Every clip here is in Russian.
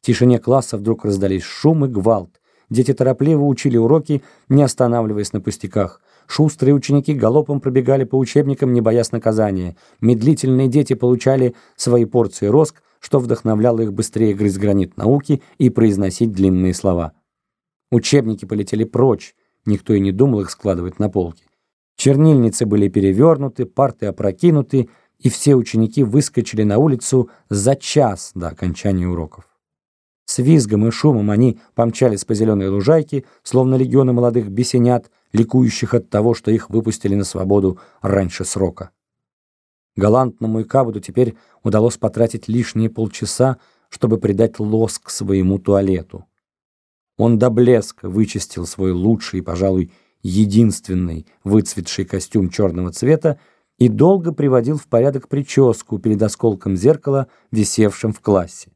В тишине класса вдруг раздались шум и гвалт. Дети торопливо учили уроки, не останавливаясь на пустяках. Шустрые ученики галопом пробегали по учебникам, не боясь наказания. Медлительные дети получали свои порции роск, что вдохновляло их быстрее грызть гранит науки и произносить длинные слова. Учебники полетели прочь, никто и не думал их складывать на полке. Чернильницы были перевернуты, парты опрокинуты, и все ученики выскочили на улицу за час до окончания уроков. С визгом и шумом они помчались по зеленой лужайке, словно легионы молодых бесенят, ликующих от того, что их выпустили на свободу раньше срока. Галантному Икабуду теперь удалось потратить лишние полчаса, чтобы придать лоск своему туалету. Он до блеска вычистил свой лучший, пожалуй, единственный выцветший костюм черного цвета и долго приводил в порядок прическу перед осколком зеркала, висевшим в классе.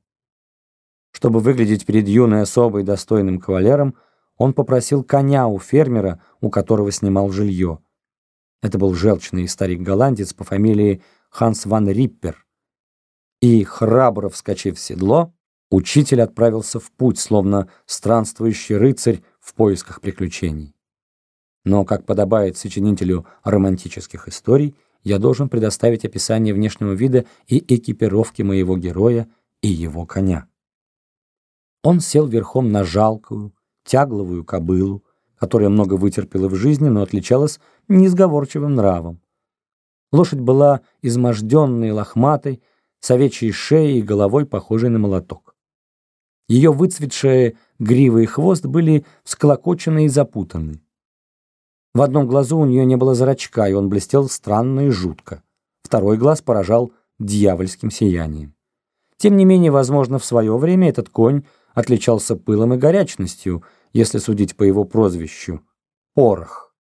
Чтобы выглядеть перед юной особой достойным кавалером, он попросил коня у фермера, у которого снимал жилье. Это был желчный старик-голландец по фамилии Ханс ван Риппер. И, храбро вскочив в седло, учитель отправился в путь, словно странствующий рыцарь в поисках приключений. Но, как подобает сочинителю романтических историй, я должен предоставить описание внешнего вида и экипировки моего героя и его коня. Он сел верхом на жалкую, тягловую кобылу, которая много вытерпела в жизни, но отличалась несговорчивым нравом. Лошадь была изможденной, лохматой, с овечьей шеей и головой, похожей на молоток. Ее выцветшие гривы и хвост были всклокочены и запутаны. В одном глазу у нее не было зрачка, и он блестел странно и жутко. Второй глаз поражал дьявольским сиянием. Тем не менее, возможно, в свое время этот конь отличался пылом и горячностью, если судить по его прозвищу — Порох.